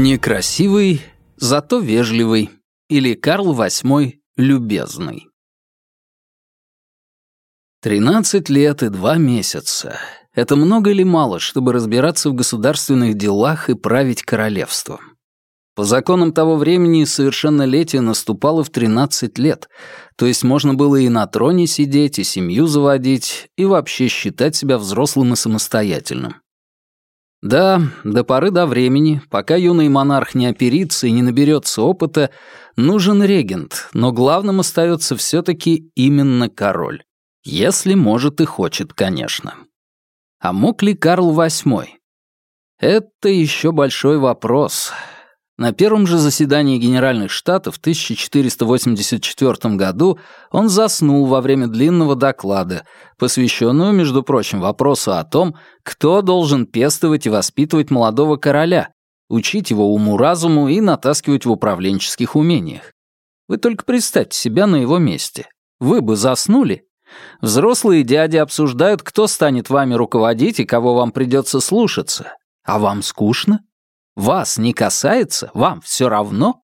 Некрасивый, зато вежливый. Или Карл VIII любезный. Тринадцать лет и два месяца. Это много или мало, чтобы разбираться в государственных делах и править королевством? По законам того времени совершеннолетие наступало в 13 лет, то есть можно было и на троне сидеть, и семью заводить, и вообще считать себя взрослым и самостоятельным. Да, до поры до времени, пока юный монарх не оперится и не наберется опыта, нужен регент, но главным остается все-таки именно король. Если может и хочет, конечно. А мог ли Карл VIII? Это еще большой вопрос. На первом же заседании Генеральных Штатов в 1484 году он заснул во время длинного доклада, посвященного, между прочим, вопросу о том, кто должен пестовать и воспитывать молодого короля, учить его уму-разуму и натаскивать в управленческих умениях. Вы только представьте себя на его месте. Вы бы заснули? Взрослые дяди обсуждают, кто станет вами руководить и кого вам придется слушаться. А вам скучно? Вас не касается? Вам все равно?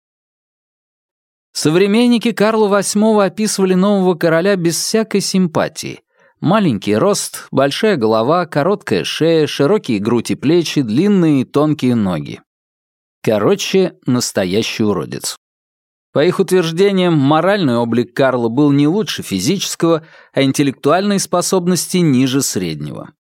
Современники Карла VIII описывали нового короля без всякой симпатии. Маленький рост, большая голова, короткая шея, широкие грудь и плечи, длинные и тонкие ноги. Короче, настоящий уродец. По их утверждениям, моральный облик Карла был не лучше физического, а интеллектуальные способности ниже среднего.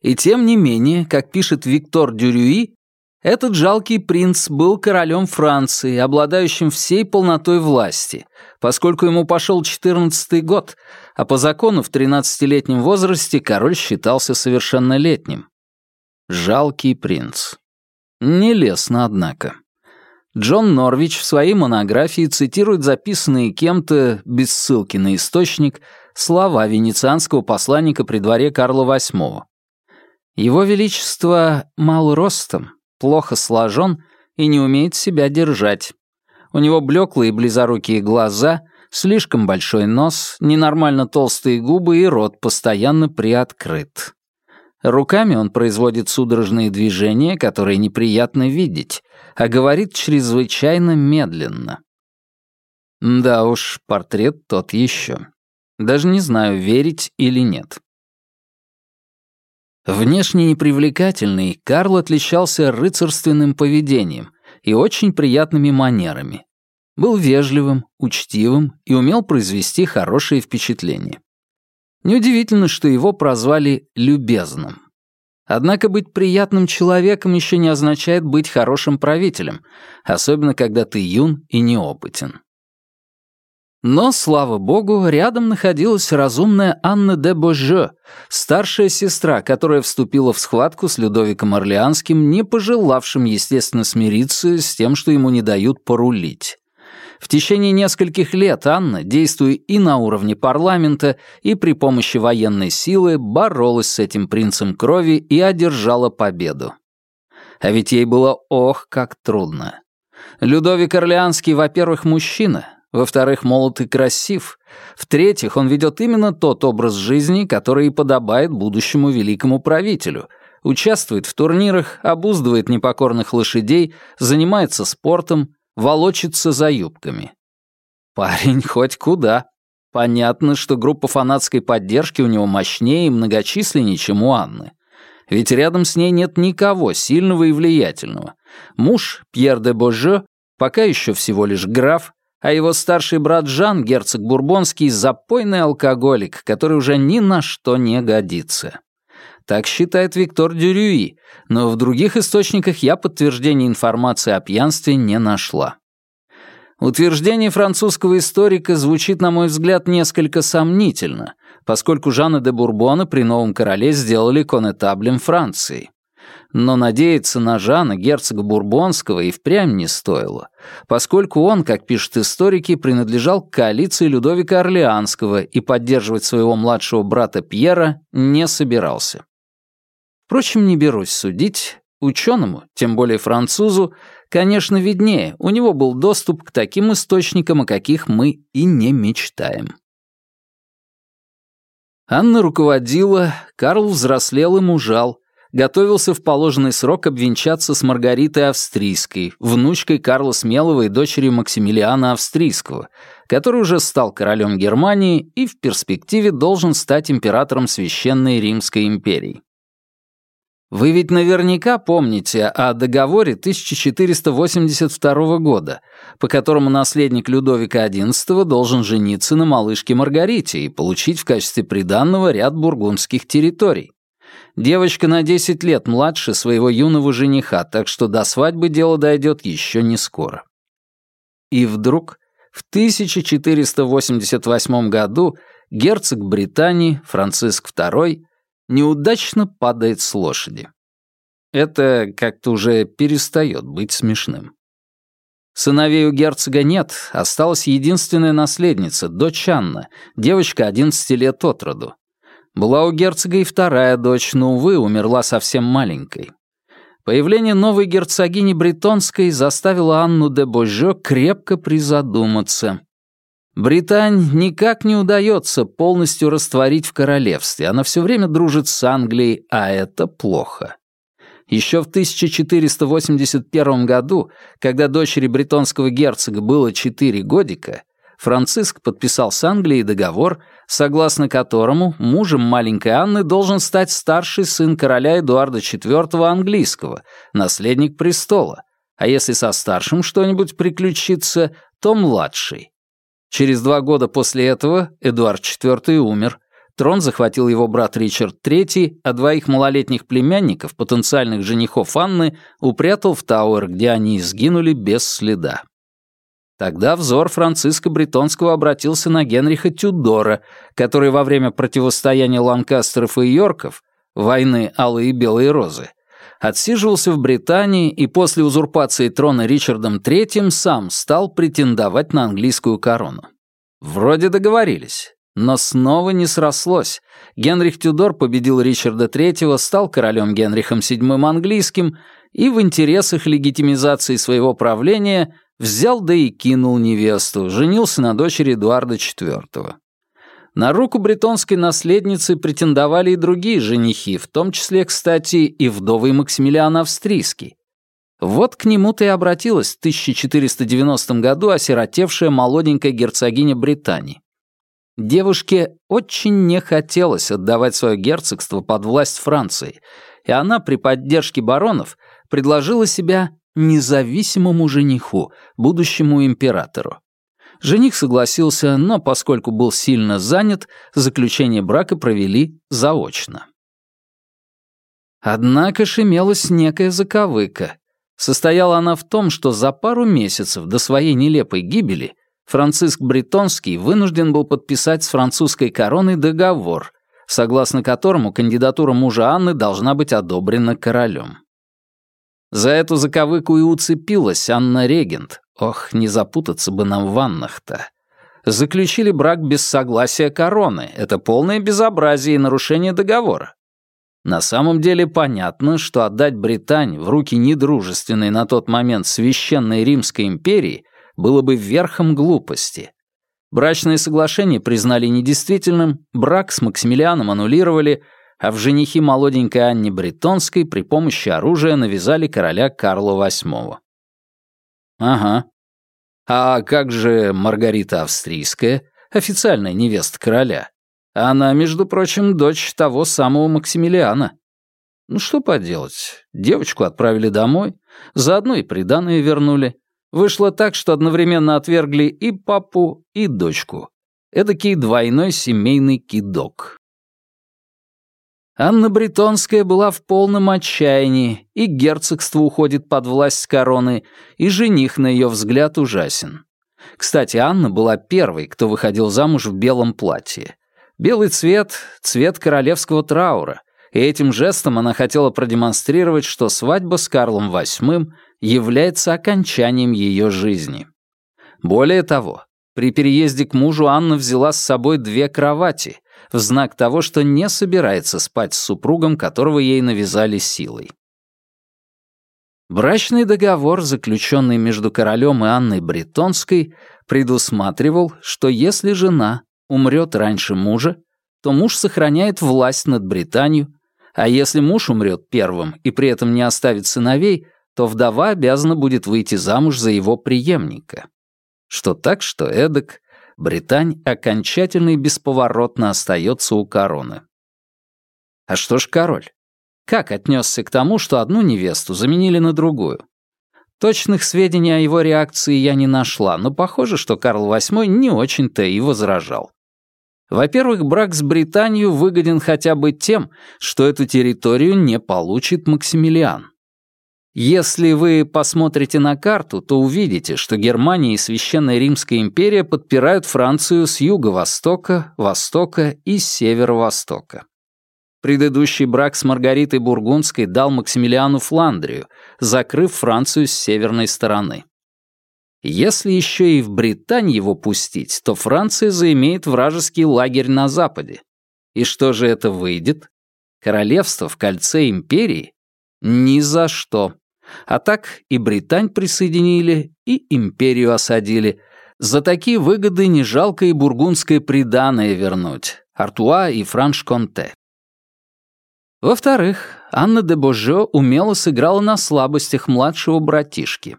И тем не менее, как пишет Виктор Дюрюи, этот жалкий принц был королем Франции, обладающим всей полнотой власти, поскольку ему пошел четырнадцатый год, а по закону в тринадцатилетнем возрасте король считался совершеннолетним. Жалкий принц. Нелестно, однако. Джон Норвич в своей монографии цитирует записанные кем-то, без ссылки на источник, слова венецианского посланника при дворе Карла VIII. Его Величество мал ростом, плохо сложен и не умеет себя держать. У него блеклые близорукие глаза, слишком большой нос, ненормально толстые губы и рот постоянно приоткрыт. Руками он производит судорожные движения, которые неприятно видеть, а говорит чрезвычайно медленно. Да уж, портрет тот еще. Даже не знаю, верить или нет. Внешне непривлекательный, Карл отличался рыцарственным поведением и очень приятными манерами. Был вежливым, учтивым и умел произвести хорошее впечатление. Неудивительно, что его прозвали «любезным». Однако быть приятным человеком еще не означает быть хорошим правителем, особенно когда ты юн и неопытен. Но, слава богу, рядом находилась разумная Анна де Боже, старшая сестра, которая вступила в схватку с Людовиком Орлеанским, не пожелавшим, естественно, смириться с тем, что ему не дают порулить. В течение нескольких лет Анна, действуя и на уровне парламента, и при помощи военной силы, боролась с этим принцем крови и одержала победу. А ведь ей было ох, как трудно. Людовик Орлеанский, во-первых, мужчина, во-вторых, молод и красив. В-третьих, он ведет именно тот образ жизни, который и подобает будущему великому правителю. Участвует в турнирах, обуздывает непокорных лошадей, занимается спортом, волочится за юбками. Парень хоть куда. Понятно, что группа фанатской поддержки у него мощнее и многочисленнее, чем у Анны. Ведь рядом с ней нет никого сильного и влиятельного. Муж, Пьер де Боже, пока еще всего лишь граф, а его старший брат Жан, герцог Бурбонский, запойный алкоголик, который уже ни на что не годится. Так считает Виктор Дюрюи, но в других источниках я подтверждения информации о пьянстве не нашла. Утверждение французского историка звучит, на мой взгляд, несколько сомнительно, поскольку Жанна де Бурбона при новом короле сделали конетаблем Франции. Но надеяться на Жана, герцога Бурбонского, и впрямь не стоило, поскольку он, как пишут историки, принадлежал к коалиции Людовика Орлеанского и поддерживать своего младшего брата Пьера не собирался. Впрочем, не берусь судить. Ученому, тем более французу, конечно, виднее, у него был доступ к таким источникам, о каких мы и не мечтаем. Анна руководила, Карл взрослел и мужал, готовился в положенный срок обвенчаться с Маргаритой Австрийской, внучкой Карла Смелого и дочерью Максимилиана Австрийского, который уже стал королем Германии и в перспективе должен стать императором Священной Римской империи. Вы ведь наверняка помните о договоре 1482 года, по которому наследник Людовика XI должен жениться на малышке Маргарите и получить в качестве приданного ряд бургундских территорий. Девочка на 10 лет младше своего юного жениха, так что до свадьбы дело дойдет еще не скоро. И вдруг в 1488 году герцог Британии Франциск II неудачно падает с лошади. Это как-то уже перестает быть смешным. Сыновей у герцога нет, осталась единственная наследница, дочь Анна, девочка 11 лет от роду. Была у герцога и вторая дочь, но, увы, умерла совсем маленькой. Появление новой герцогини Бретонской заставило Анну де Божо крепко призадуматься. Британь никак не удается полностью растворить в королевстве. Она все время дружит с Англией, а это плохо. Еще в 1481 году, когда дочери бретонского герцога было 4 годика, Франциск подписал с Англией договор, согласно которому мужем маленькой Анны должен стать старший сын короля Эдуарда IV английского, наследник престола, а если со старшим что-нибудь приключится, то младший. Через два года после этого Эдуард IV умер. Трон захватил его брат Ричард III, а двоих малолетних племянников, потенциальных женихов Анны, упрятал в Тауэр, где они сгинули без следа. Тогда взор Франциска Бретонского обратился на Генриха Тюдора, который во время противостояния Ланкастеров и Йорков, войны Алые и Белые Розы, отсиживался в Британии и после узурпации трона Ричардом III сам стал претендовать на английскую корону. Вроде договорились, но снова не срослось. Генрих Тюдор победил Ричарда III, стал королем Генрихом VII английским и в интересах легитимизации своего правления взял да и кинул невесту, женился на дочери Эдуарда IV. На руку бретонской наследницы претендовали и другие женихи, в том числе, кстати, и вдовый Максимилиан Австрийский. Вот к нему-то и обратилась в 1490 году осиротевшая молоденькая герцогиня Британии. Девушке очень не хотелось отдавать свое герцогство под власть Франции, и она при поддержке баронов предложила себя независимому жениху, будущему императору. Жених согласился, но поскольку был сильно занят, заключение брака провели заочно. Однако ж имелась некая заковыка. Состояла она в том, что за пару месяцев до своей нелепой гибели Франциск Бретонский вынужден был подписать с французской короной договор, согласно которому кандидатура мужа Анны должна быть одобрена королем. За эту заковыку и уцепилась Анна Регент. Ох, не запутаться бы нам в ваннах-то. Заключили брак без согласия короны. Это полное безобразие и нарушение договора. На самом деле понятно, что отдать Британь в руки недружественной на тот момент Священной Римской империи было бы верхом глупости. Брачное соглашение признали недействительным, брак с Максимилианом аннулировали, а в женихи молоденькой Анне Бретонской при помощи оружия навязали короля Карла VIII. Ага. А как же Маргарита Австрийская, официальная невеста короля? Она, между прочим, дочь того самого Максимилиана. Ну что поделать, девочку отправили домой, заодно и приданое вернули. Вышло так, что одновременно отвергли и папу, и дочку. Эдакий двойной семейный кидок. Анна Бретонская была в полном отчаянии, и герцогство уходит под власть короны, и жених, на ее взгляд, ужасен. Кстати, Анна была первой, кто выходил замуж в белом платье. Белый цвет — цвет королевского траура, и этим жестом она хотела продемонстрировать, что свадьба с Карлом VIII является окончанием ее жизни. Более того, при переезде к мужу Анна взяла с собой две кровати, в знак того, что не собирается спать с супругом, которого ей навязали силой. Брачный договор, заключенный между королем и Анной Бретонской, предусматривал, что если жена умрет раньше мужа, то муж сохраняет власть над Британию, А если муж умрет первым и при этом не оставит сыновей, то вдова обязана будет выйти замуж за его преемника. Что так, что эдак, Британь окончательно и бесповоротно остается у короны. А что ж король? Как отнесся к тому, что одну невесту заменили на другую? Точных сведений о его реакции я не нашла, но похоже, что Карл VIII не очень-то и возражал. Во-первых, брак с Британией выгоден хотя бы тем, что эту территорию не получит Максимилиан. Если вы посмотрите на карту, то увидите, что Германия и Священная Римская империя подпирают Францию с юго-востока, востока и северо-востока. Предыдущий брак с Маргаритой Бургундской дал Максимилиану Фландрию, закрыв Францию с северной стороны. Если еще и в Британию его пустить, то Франция заимеет вражеский лагерь на западе. И что же это выйдет? Королевство в кольце империи? Ни за что. А так и Британь присоединили, и империю осадили. За такие выгоды не жалко и бургундское приданое вернуть. Артуа и Франш-Конте. Во-вторых, Анна де Божо умело сыграла на слабостях младшего братишки.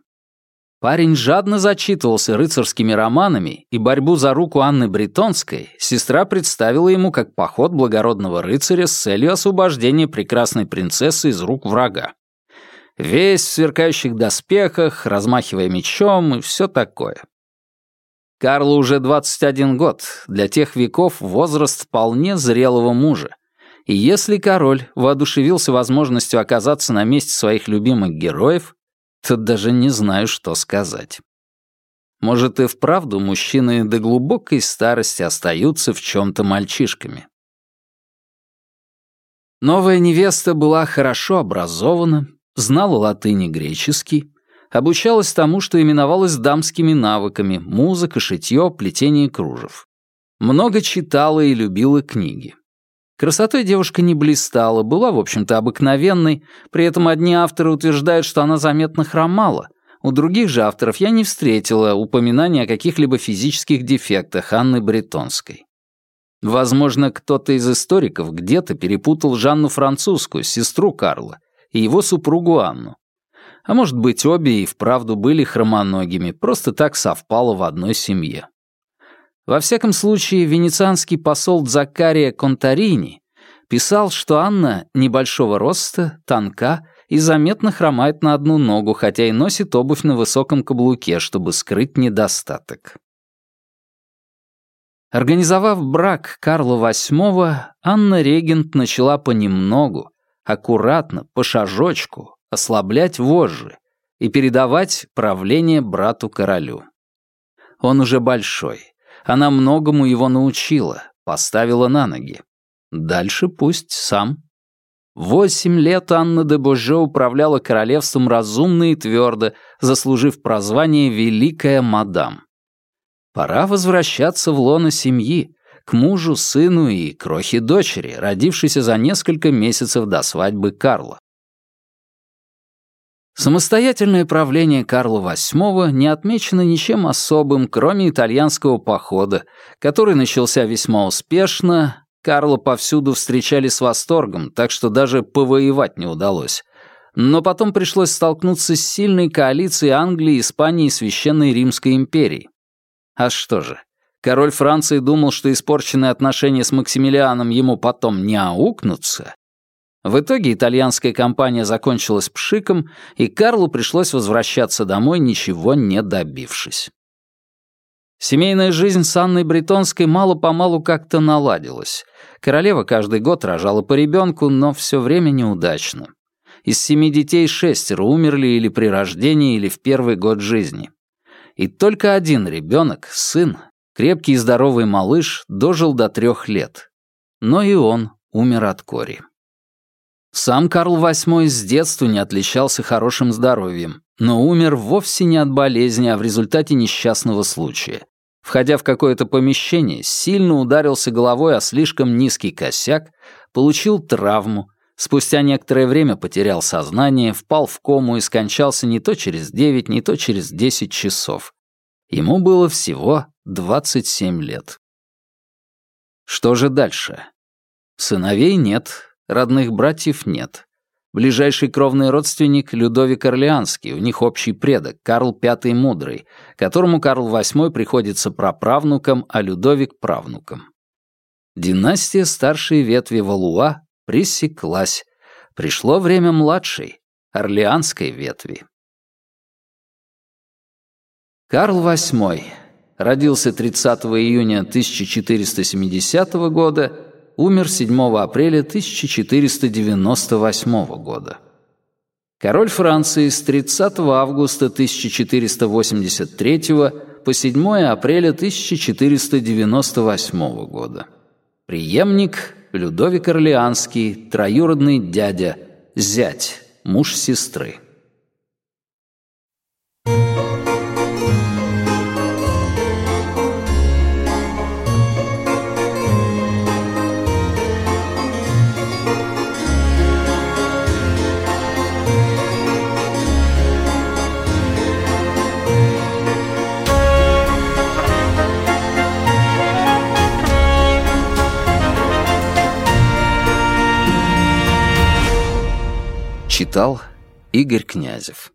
Парень жадно зачитывался рыцарскими романами, и борьбу за руку Анны Бретонской сестра представила ему как поход благородного рыцаря с целью освобождения прекрасной принцессы из рук врага весь в сверкающих доспехах, размахивая мечом и все такое. Карлу уже 21 год, для тех веков возраст вполне зрелого мужа. И если король воодушевился возможностью оказаться на месте своих любимых героев, то даже не знаю, что сказать. Может, и вправду мужчины до глубокой старости остаются в чем-то мальчишками. Новая невеста была хорошо образована, знала латынь и греческий, обучалась тому, что именовалось дамскими навыками, музыка, шитье, плетение кружев. Много читала и любила книги. Красотой девушка не блистала, была, в общем-то, обыкновенной, при этом одни авторы утверждают, что она заметно хромала, у других же авторов я не встретила упоминания о каких-либо физических дефектах Анны Бретонской. Возможно, кто-то из историков где-то перепутал Жанну Французскую, сестру Карла, и его супругу Анну. А может быть, обе и вправду были хромоногими, просто так совпало в одной семье. Во всяком случае, венецианский посол Закария Контарини писал, что Анна небольшого роста, тонка и заметно хромает на одну ногу, хотя и носит обувь на высоком каблуке, чтобы скрыть недостаток. Организовав брак Карла VIII, Анна Регент начала понемногу, аккуратно, по шажочку, ослаблять вожжи и передавать правление брату-королю. Он уже большой. Она многому его научила, поставила на ноги. Дальше пусть сам. Восемь лет Анна де Боже управляла королевством разумно и твердо, заслужив прозвание «Великая мадам». Пора возвращаться в лоно семьи, к мужу, сыну и крохе дочери, родившейся за несколько месяцев до свадьбы Карла. Самостоятельное правление Карла VIII не отмечено ничем особым, кроме итальянского похода, который начался весьма успешно, Карла повсюду встречали с восторгом, так что даже повоевать не удалось. Но потом пришлось столкнуться с сильной коалицией Англии, Испании и Священной Римской империи. А что же, король Франции думал, что испорченные отношения с Максимилианом ему потом не аукнутся. В итоге итальянская кампания закончилась пшиком, и Карлу пришлось возвращаться домой, ничего не добившись. Семейная жизнь с Анной Бретонской мало-помалу как-то наладилась. Королева каждый год рожала по ребенку, но все время неудачно. Из семи детей шестеро умерли или при рождении, или в первый год жизни. И только один ребенок, сын, Крепкий и здоровый малыш дожил до трех лет. Но и он умер от кори. Сам Карл VIII с детства не отличался хорошим здоровьем, но умер вовсе не от болезни, а в результате несчастного случая. Входя в какое-то помещение, сильно ударился головой о слишком низкий косяк, получил травму, спустя некоторое время потерял сознание, впал в кому и скончался не то через 9, не то через 10 часов. Ему было всего 27 лет. Что же дальше? Сыновей нет, родных братьев нет. Ближайший кровный родственник — Людовик Орлеанский, у них общий предок, Карл V Мудрый, которому Карл VIII приходится праправнуком, а Людовик — правнуком. Династия старшей ветви Валуа пресеклась. Пришло время младшей, Орлеанской ветви. Карл VIII родился 30 июня 1470 года, умер 7 апреля 1498 года. Король Франции с 30 августа 1483 по 7 апреля 1498 года. Приемник Людовик Орлеанский, троюродный дядя, зять, муж сестры. Игорь Князев